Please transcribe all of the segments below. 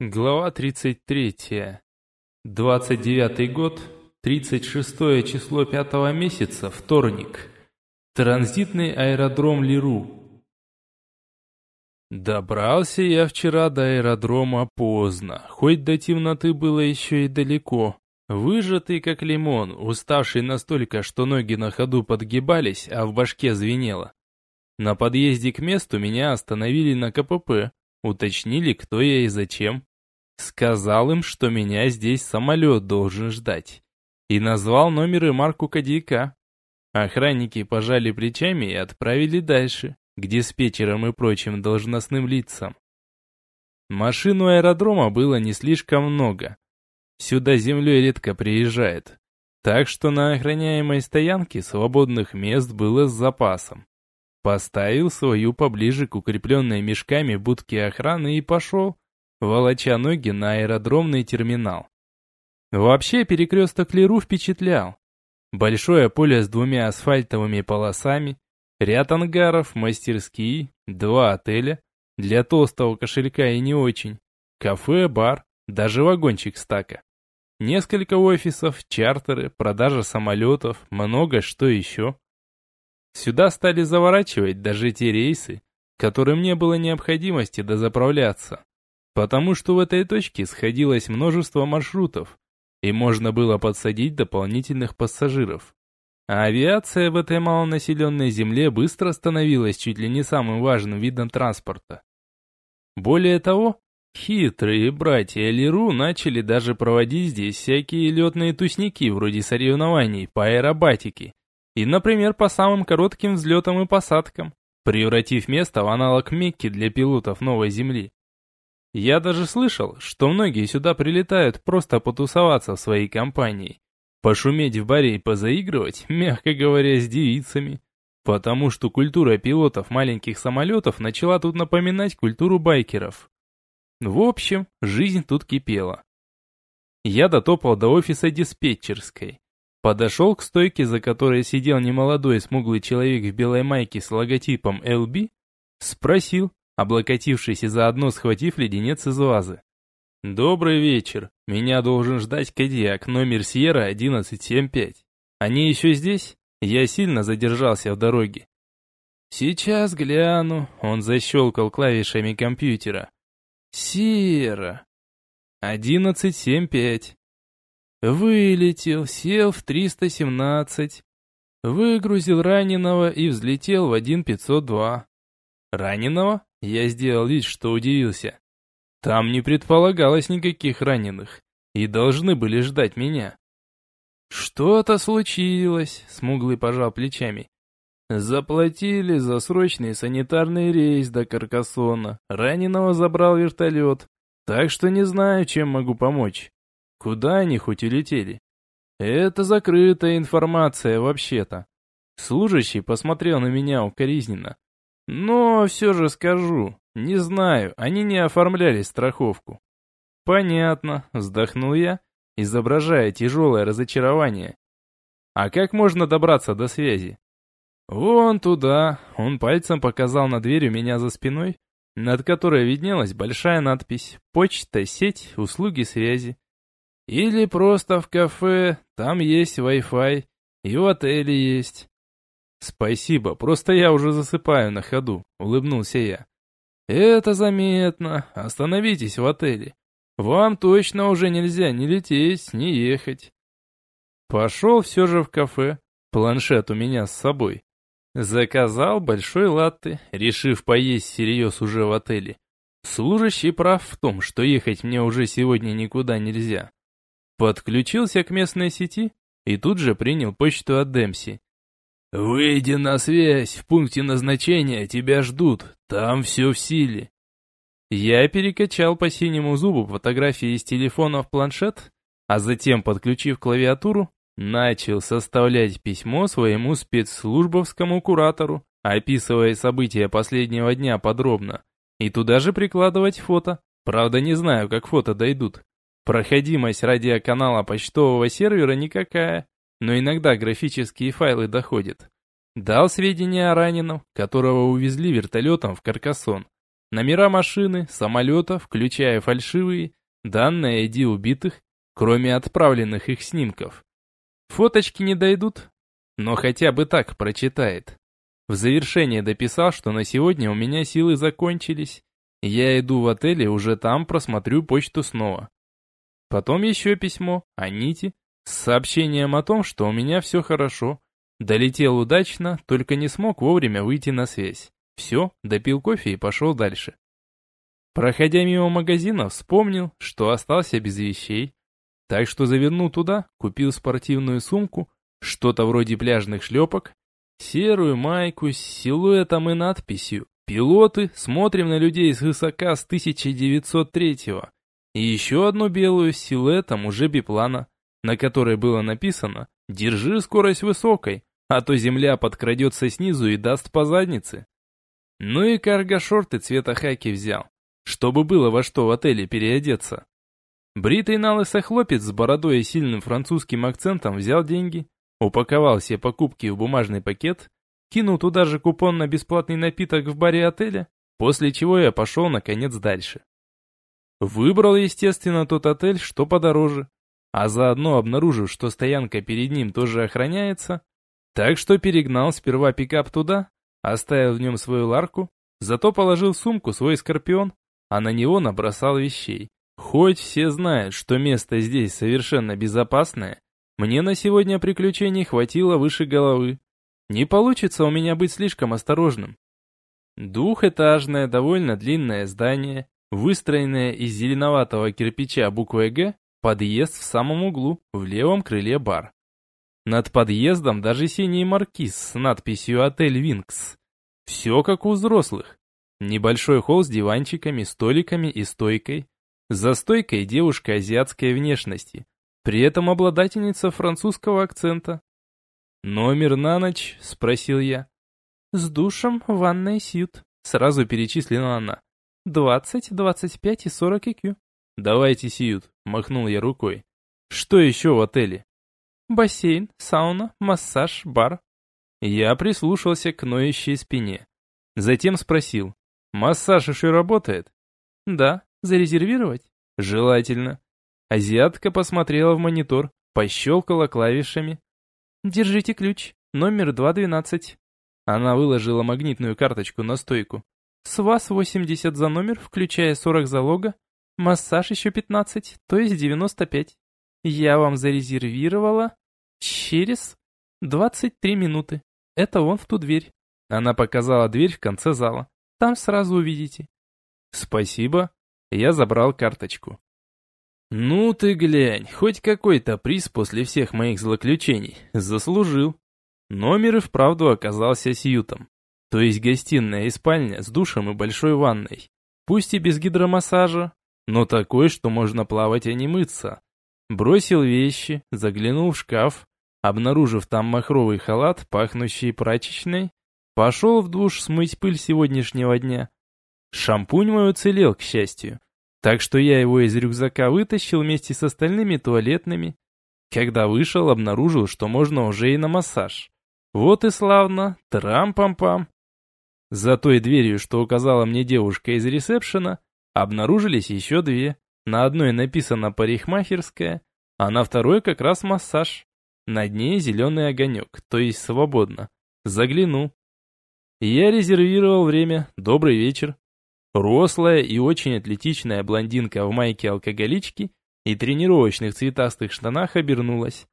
Глава 33. 29 год, 36 число пятого месяца, вторник. Транзитный аэродром Лиру. Добрался я вчера до аэродрома поздно, хоть до темноты было еще и далеко. Выжатый как лимон, уставший настолько, что ноги на ходу подгибались, а в башке звенело. На подъезде к месту меня остановили на КПП, Уточнили, кто я и зачем. Сказал им, что меня здесь самолет должен ждать. И назвал номер и марку кадейка. Охранники пожали плечами и отправили дальше, к диспетчерам и прочим должностным лицам. Машину аэродрома было не слишком много. Сюда землей редко приезжает. Так что на охраняемой стоянке свободных мест было с запасом. Поставил свою поближе к укрепленной мешками будке охраны и пошел, волоча ноги на аэродромный терминал. Вообще перекресток Леру впечатлял. Большое поле с двумя асфальтовыми полосами, ряд ангаров, мастерские, два отеля, для толстого кошелька и не очень, кафе, бар, даже вагончик стака. Несколько офисов, чартеры, продажа самолетов, много что еще. Сюда стали заворачивать даже те рейсы, которым не было необходимости дозаправляться, потому что в этой точке сходилось множество маршрутов, и можно было подсадить дополнительных пассажиров. А авиация в этой малонаселенной земле быстро становилась чуть ли не самым важным видом транспорта. Более того, хитрые братья Леру начали даже проводить здесь всякие летные тусники вроде соревнований по аэробатике и, например, по самым коротким взлетам и посадкам, превратив место в аналог Мекки для пилотов новой Земли. Я даже слышал, что многие сюда прилетают просто потусоваться в своей компании, пошуметь в баре и позаигрывать, мягко говоря, с девицами, потому что культура пилотов маленьких самолетов начала тут напоминать культуру байкеров. В общем, жизнь тут кипела. Я дотопал до офиса диспетчерской, Подошел к стойке, за которой сидел немолодой смуглый человек в белой майке с логотипом LB, спросил, облокотившись и заодно схватив леденец из вазы. «Добрый вечер. Меня должен ждать Кадиак, номер Сьерра 1175. Они еще здесь? Я сильно задержался в дороге». «Сейчас гляну», — он защелкал клавишами компьютера. «Сьерра. 1175. Вылетел, сел в 317. Выгрузил раненого и взлетел в 1502. Раненого? Я сделал вид, что удивился. Там не предполагалось никаких раненых, и должны были ждать меня. Что-то случилось, смуглый пожал плечами. Заплатили за срочный санитарный рейс до Каркасона. Раненого забрал вертолет. Так что не знаю, чем могу помочь. Куда они хоть улетели? Это закрытая информация вообще-то. Служащий посмотрел на меня укоризненно. Но все же скажу, не знаю, они не оформляли страховку. Понятно, вздохнул я, изображая тяжелое разочарование. А как можно добраться до связи? Вон туда, он пальцем показал на дверь у меня за спиной, над которой виднелась большая надпись «Почта, сеть, услуги связи». Или просто в кафе, там есть Wi-Fi, и в отеле есть. Спасибо, просто я уже засыпаю на ходу, улыбнулся я. Это заметно, остановитесь в отеле. Вам точно уже нельзя ни лететь, ни ехать. Пошел все же в кафе, планшет у меня с собой. Заказал большой латте, решив поесть всерьез уже в отеле. Служащий прав в том, что ехать мне уже сегодня никуда нельзя. Подключился к местной сети и тут же принял почту от Демси. «Выйди на связь, в пункте назначения тебя ждут, там все в силе». Я перекачал по синему зубу фотографии из телефона в планшет, а затем, подключив клавиатуру, начал составлять письмо своему спецслужбовскому куратору, описывая события последнего дня подробно, и туда же прикладывать фото. Правда, не знаю, как фото дойдут. Проходимость радиоканала почтового сервера никакая, но иногда графические файлы доходят. Дал сведения о раненом, которого увезли вертолетом в Каркасон. Номера машины, самолета, включая фальшивые, данные ID убитых, кроме отправленных их снимков. Фоточки не дойдут, но хотя бы так прочитает. В завершение дописал, что на сегодня у меня силы закончились. Я иду в отель и уже там просмотрю почту снова. Потом еще письмо о Ните с сообщением о том, что у меня все хорошо. Долетел удачно, только не смог вовремя выйти на связь. Все, допил кофе и пошел дальше. Проходя мимо магазина, вспомнил, что остался без вещей. Так что завернул туда, купил спортивную сумку, что-то вроде пляжных шлепок, серую майку с силуэтом и надписью «Пилоты, смотрим на людей с высока с 1903-го» и еще одну белую с силуэтом уже биплана, на которой было написано «Держи скорость высокой, а то земля подкрадется снизу и даст по заднице». Ну и карго-шорты цвета хаки взял, чтобы было во что в отеле переодеться. Бритый налысый хлопец с бородой и сильным французским акцентом взял деньги, упаковал все покупки в бумажный пакет, кинул туда же купон на бесплатный напиток в баре отеля, после чего я пошел наконец дальше. Выбрал, естественно, тот отель, что подороже, а заодно обнаружив, что стоянка перед ним тоже охраняется, так что перегнал сперва пикап туда, оставил в нем свою ларку, зато положил в сумку свой скорпион, а на него набросал вещей. Хоть все знают, что место здесь совершенно безопасное, мне на сегодня приключений хватило выше головы. Не получится у меня быть слишком осторожным. Двухэтажное, довольно длинное здание, выстроенное из зеленоватого кирпича буквой «Г», подъезд в самом углу, в левом крыле бар. Над подъездом даже синий маркиз с надписью «Отель Винкс». Все как у взрослых. Небольшой холл с диванчиками, столиками и стойкой. За стойкой девушка азиатской внешности, при этом обладательница французского акцента. «Номер на ночь?» – спросил я. «С душем, ванной сьют», – сразу перечислила она. «Двадцать, двадцать пять и сорок IQ». «Давайте сьют», – махнул я рукой. «Что еще в отеле?» «Бассейн, сауна, массаж, бар». Я прислушался к ноющей спине. Затем спросил. «Массаж еще работает?» «Да. Зарезервировать?» «Желательно». Азиатка посмотрела в монитор, пощелкала клавишами. «Держите ключ, номер 212». Она выложила магнитную карточку на стойку. «С вас 80 за номер, включая 40 залога. Массаж еще 15, то есть 95. Я вам зарезервировала через 23 минуты. Это вон в ту дверь». Она показала дверь в конце зала. «Там сразу увидите». «Спасибо». Я забрал карточку. «Ну ты глянь, хоть какой-то приз после всех моих злоключений. Заслужил». Номер и вправду оказался сьютом. То есть гостиная и спальня с душем и большой ванной. Пусть и без гидромассажа, но такой, что можно плавать, а не мыться. Бросил вещи, заглянул в шкаф, обнаружив там махровый халат, пахнущий прачечной, пошел в душ смыть пыль сегодняшнего дня. Шампунь мой уцелел, к счастью. Так что я его из рюкзака вытащил вместе с остальными туалетными. Когда вышел, обнаружил, что можно уже и на массаж. Вот и славно, трам-пам-пам. За той дверью, что указала мне девушка из ресепшена, обнаружились еще две. На одной написано «парикмахерская», а на второй как раз массаж. Над ней зеленый огонек, то есть свободно. Загляну. Я резервировал время. Добрый вечер. Рослая и очень атлетичная блондинка в майке алкоголички и тренировочных цветастых штанах обернулась.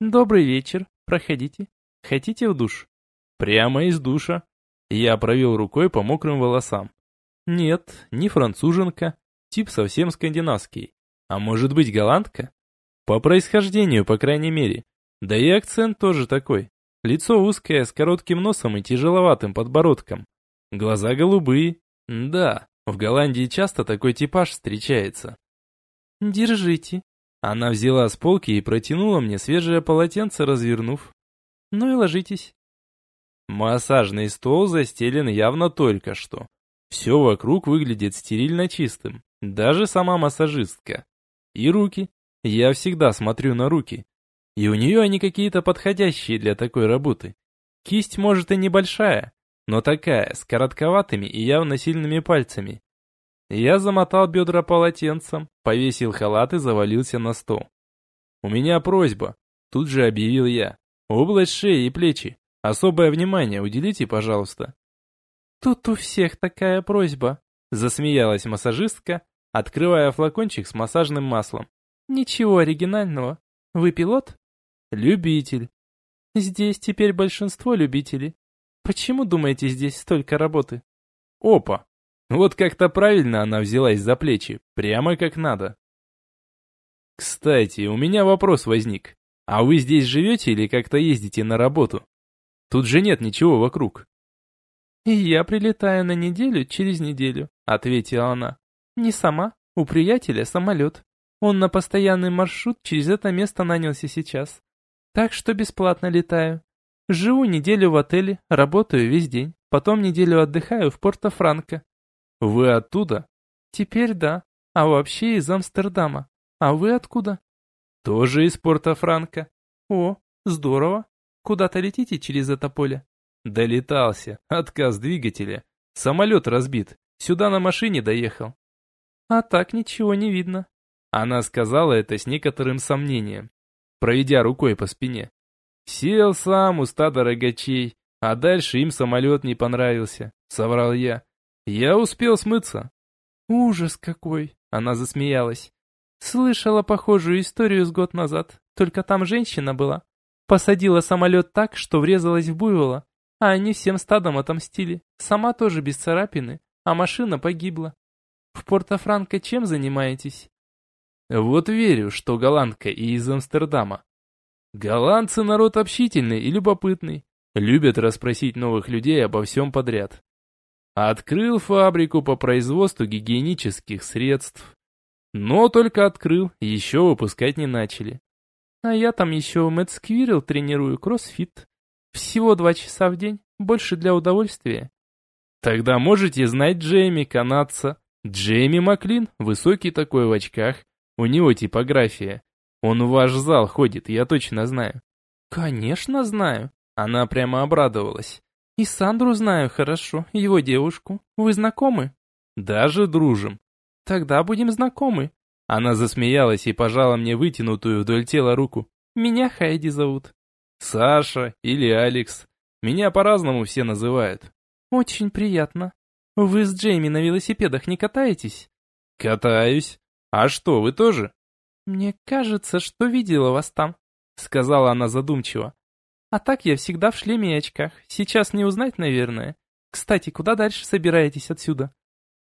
«Добрый вечер, проходите. Хотите в душ?» «Прямо из душа». Я провел рукой по мокрым волосам. «Нет, не француженка, тип совсем скандинавский. А может быть голландка?» «По происхождению, по крайней мере. Да и акцент тоже такой. Лицо узкое, с коротким носом и тяжеловатым подбородком. Глаза голубые, да, в Голландии часто такой типаж встречается. Держите. Она взяла с полки и протянула мне свежее полотенце, развернув. Ну и ложитесь. Массажный стол застелен явно только что. Все вокруг выглядит стерильно чистым. Даже сама массажистка. И руки. Я всегда смотрю на руки. И у нее они какие-то подходящие для такой работы. Кисть может и небольшая, но такая, с коротковатыми и явно сильными пальцами. Я замотал бедра полотенцем, повесил халат и завалился на стол. «У меня просьба», — тут же объявил я. «Область шеи и плечи. Особое внимание уделите, пожалуйста». «Тут у всех такая просьба», — засмеялась массажистка, открывая флакончик с массажным маслом. «Ничего оригинального. Вы пилот?» «Любитель». «Здесь теперь большинство любителей. Почему, думаете, здесь столько работы?» «Опа! Вот как-то правильно она взялась за плечи, прямо как надо». «Кстати, у меня вопрос возник. А вы здесь живете или как-то ездите на работу? Тут же нет ничего вокруг». «Я прилетаю на неделю через неделю», — ответила она. «Не сама, у приятеля самолет. Он на постоянный маршрут через это место нанялся сейчас. Так что бесплатно летаю. Живу неделю в отеле, работаю весь день. Потом неделю отдыхаю в Порто-Франко. Вы оттуда? Теперь да. А вообще из Амстердама. А вы откуда? Тоже из Порто-Франко. О, здорово. Куда-то летите через это поле? Долетался. Отказ двигателя. Самолет разбит. Сюда на машине доехал. А так ничего не видно. Она сказала это с некоторым сомнением, проведя рукой по спине. Сел сам у стада рогачей, а дальше им самолет не понравился, соврал я. Я успел смыться. Ужас какой, она засмеялась. Слышала похожую историю с год назад, только там женщина была. Посадила самолет так, что врезалась в буйвола, а они всем стадом отомстили. Сама тоже без царапины, а машина погибла. В Порто-Франко чем занимаетесь? Вот верю, что голландка и из Амстердама. Голландцы народ общительный и любопытный, любят расспросить новых людей обо всем подряд. Открыл фабрику по производству гигиенических средств. Но только открыл, еще выпускать не начали. А я там еще Мэтт Сквиррел тренирую кроссфит. Всего два часа в день, больше для удовольствия. Тогда можете знать Джейми, канадца. Джейми Маклин, высокий такой в очках, у него типография. Он в ваш зал ходит, я точно знаю». «Конечно знаю». Она прямо обрадовалась. «И Сандру знаю хорошо, его девушку. Вы знакомы?» «Даже дружим». «Тогда будем знакомы». Она засмеялась и пожала мне вытянутую вдоль тела руку. «Меня Хайди зовут». «Саша или Алекс. Меня по-разному все называют». «Очень приятно. Вы с Джейми на велосипедах не катаетесь?» «Катаюсь. «А что, вы тоже?» «Мне кажется, что видела вас там», — сказала она задумчиво. «А так я всегда в шлеме и очках. Сейчас не узнать, наверное. Кстати, куда дальше собираетесь отсюда?»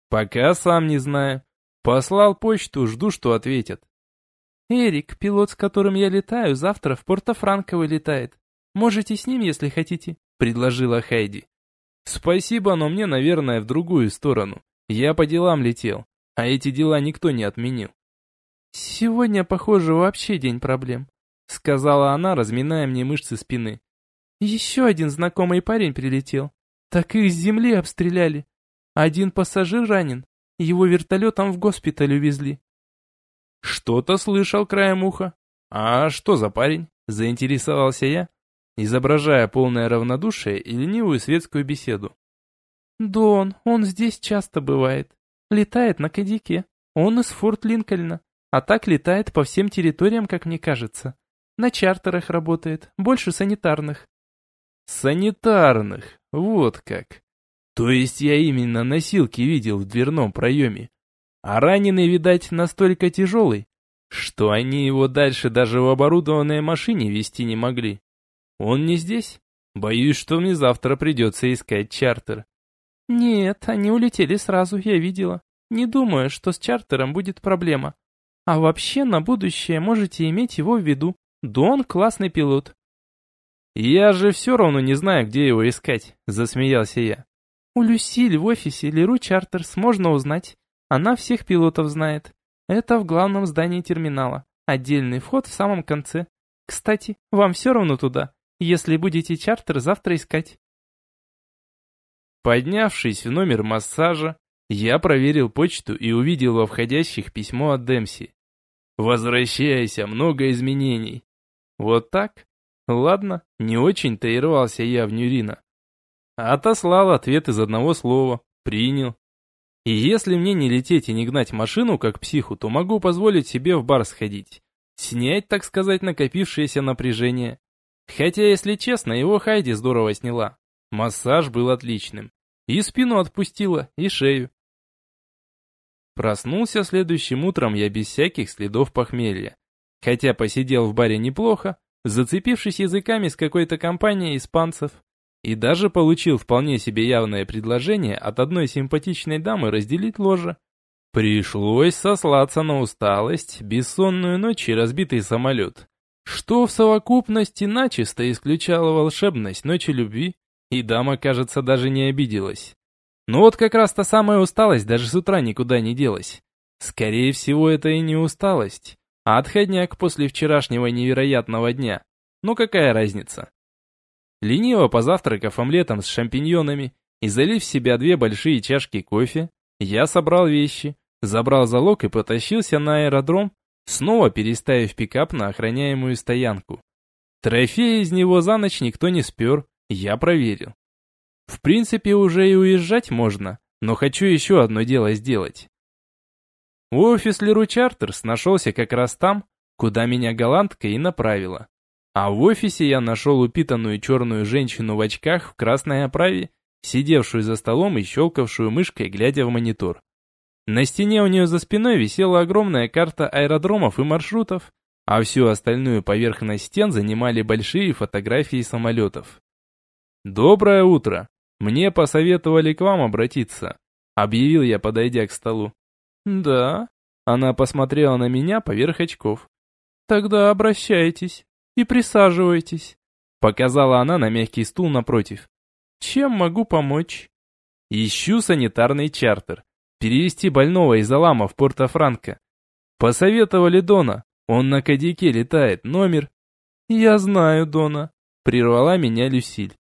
«Пока сам не знаю. Послал почту, жду, что ответят». «Эрик, пилот, с которым я летаю, завтра в Порто-Франко вылетает. Можете с ним, если хотите», — предложила Хайди. «Спасибо, но мне, наверное, в другую сторону. Я по делам летел. А эти дела никто не отменил. «Сегодня, похоже, вообще день проблем», — сказала она, разминая мне мышцы спины. «Еще один знакомый парень прилетел. Так их с земли обстреляли. Один пассажир ранен. Его вертолетом в госпиталь увезли». «Что-то слышал краем уха. А что за парень?» — заинтересовался я, изображая полное равнодушие и ленивую светскую беседу. «Дон, он здесь часто бывает. Летает на кадике. Он из Форт Линкольна. А так летает по всем территориям, как мне кажется. На чартерах работает, больше санитарных. Санитарных, вот как. То есть я именно носилки видел в дверном проеме. А раненый, видать, настолько тяжелый, что они его дальше даже в оборудованной машине вести не могли. Он не здесь? Боюсь, что мне завтра придется искать чартер. «Нет, они улетели сразу, я видела. Не думаю, что с чартером будет проблема. А вообще на будущее можете иметь его в виду. Дон классный пилот». «Я же все равно не знаю, где его искать», — засмеялся я. «У Люсиль в офисе Леру Чартерс можно узнать. Она всех пилотов знает. Это в главном здании терминала. Отдельный вход в самом конце. Кстати, вам все равно туда, если будете чартер завтра искать». Поднявшись в номер массажа, я проверил почту и увидел во входящих письмо от Демси. «Возвращайся, много изменений». Вот так? Ладно, не очень-то я в Нюрина. Отослал ответ из одного слова. Принял. И если мне не лететь и не гнать машину, как психу, то могу позволить себе в бар сходить. Снять, так сказать, накопившееся напряжение. Хотя, если честно, его Хайди здорово сняла. Массаж был отличным. И спину отпустила, и шею. Проснулся следующим утром я без всяких следов похмелья. Хотя посидел в баре неплохо, зацепившись языками с какой-то компанией испанцев. И даже получил вполне себе явное предложение от одной симпатичной дамы разделить ложе. Пришлось сослаться на усталость, бессонную ночь и разбитый самолет. Что в совокупности начисто исключало волшебность ночи любви, и дама, кажется, даже не обиделась. Но вот как раз та самая усталость даже с утра никуда не делась. Скорее всего, это и не усталость, а отходняк после вчерашнего невероятного дня. Ну какая разница? Лениво позавтракав омлетом с шампиньонами и залив в себя две большие чашки кофе, я собрал вещи, забрал залог и потащился на аэродром, снова переставив пикап на охраняемую стоянку. Трофеи из него за ночь никто не спер, я проверил. В принципе, уже и уезжать можно, но хочу еще одно дело сделать. Офис Леру Чартерс нашелся как раз там, куда меня голландка и направила. А в офисе я нашел упитанную черную женщину в очках в красной оправе, сидевшую за столом и щелкавшую мышкой, глядя в монитор. На стене у нее за спиной висела огромная карта аэродромов и маршрутов, а всю остальную поверхность стен занимали большие фотографии самолетов. «Доброе утро! Мне посоветовали к вам обратиться», — объявил я, подойдя к столу. «Да?» Она посмотрела на меня поверх очков. «Тогда обращайтесь и присаживайтесь», — показала она на мягкий стул напротив. «Чем могу помочь?» «Ищу санитарный чартер. Перевести больного из Алама в Порто-Франко. Посоветовали Дона. Он на кадике летает. Номер...» «Я знаю Дона», — прервала меня Люсиль.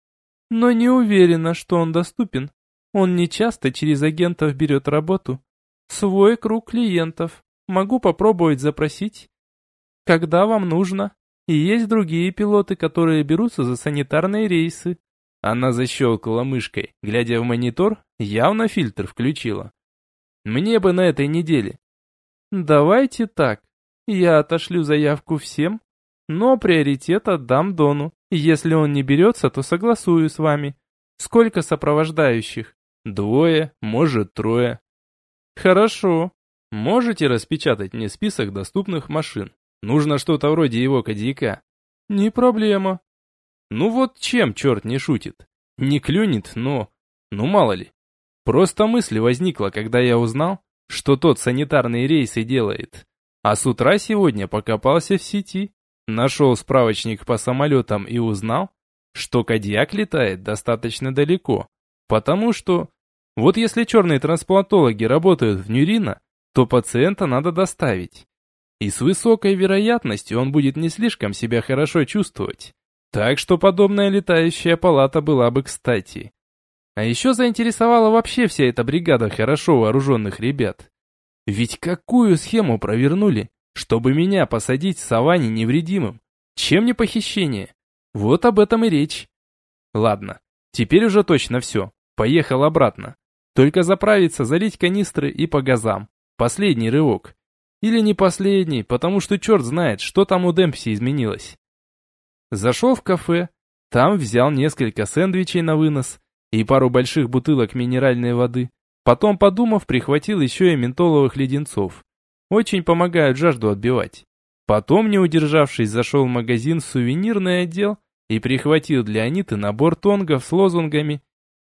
«Но не уверена, что он доступен. Он не часто через агентов берет работу. Свой круг клиентов. Могу попробовать запросить. Когда вам нужно? И есть другие пилоты, которые берутся за санитарные рейсы. Она защелкала мышкой, глядя в монитор, явно фильтр включила. Мне бы на этой неделе. Давайте так. Я отошлю заявку всем, но приоритет отдам Дону. Если он не берется, то согласую с вами. Сколько сопровождающих? Двое, может трое. Хорошо. Можете распечатать мне список доступных машин? Нужно что-то вроде его кадьяка. Не проблема. Ну вот чем черт не шутит? Не клюнет, но... Ну мало ли. Просто мысль возникла, когда я узнал, что тот санитарные рейсы делает. А с утра сегодня покопался в сети, нашел справочник по самолетам и узнал, что Кадьяк летает достаточно далеко, потому что вот если черные трансплантологи работают в Нюрино, то пациента надо доставить. И с высокой вероятностью он будет не слишком себя хорошо чувствовать. Так что подобная летающая палата была бы кстати. А еще заинтересовала вообще вся эта бригада хорошо вооруженных ребят. Ведь какую схему провернули, чтобы меня посадить в саванне невредимым? Чем не похищение? Вот об этом и речь. Ладно, теперь уже точно все. Поехал обратно. Только заправиться, залить канистры и по газам. Последний рывок. Или не последний, потому что черт знает, что там у Демпси изменилось. Зашел в кафе, там взял несколько сэндвичей на вынос и пару больших бутылок минеральной воды. Потом, подумав, прихватил еще и ментоловых леденцов. Очень помогают жажду отбивать. Потом, не удержавшись, зашел в магазин в сувенирный отдел и прихватил для Аниты набор тонгов с лозунгами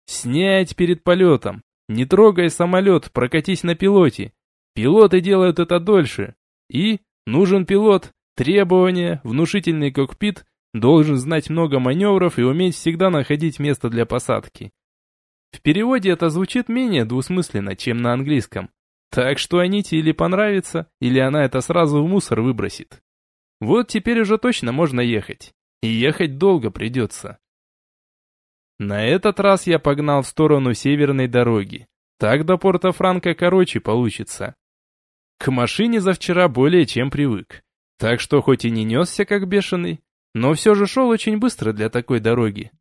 «Снять перед полетом», не трогай самолет, прокатись на пилоте. Пилоты делают это дольше. И нужен пилот. Требования, внушительный кокпит, должен знать много маневров и уметь всегда находить место для посадки. В переводе это звучит менее двусмысленно, чем на английском. Так что Аните или понравится, или она это сразу в мусор выбросит. Вот теперь уже точно можно ехать. И ехать долго придется. На этот раз я погнал в сторону северной дороги. Так до порта Франка короче получится. К машине за вчера более чем привык. Так что хоть и не несся как бешеный, но все же шел очень быстро для такой дороги.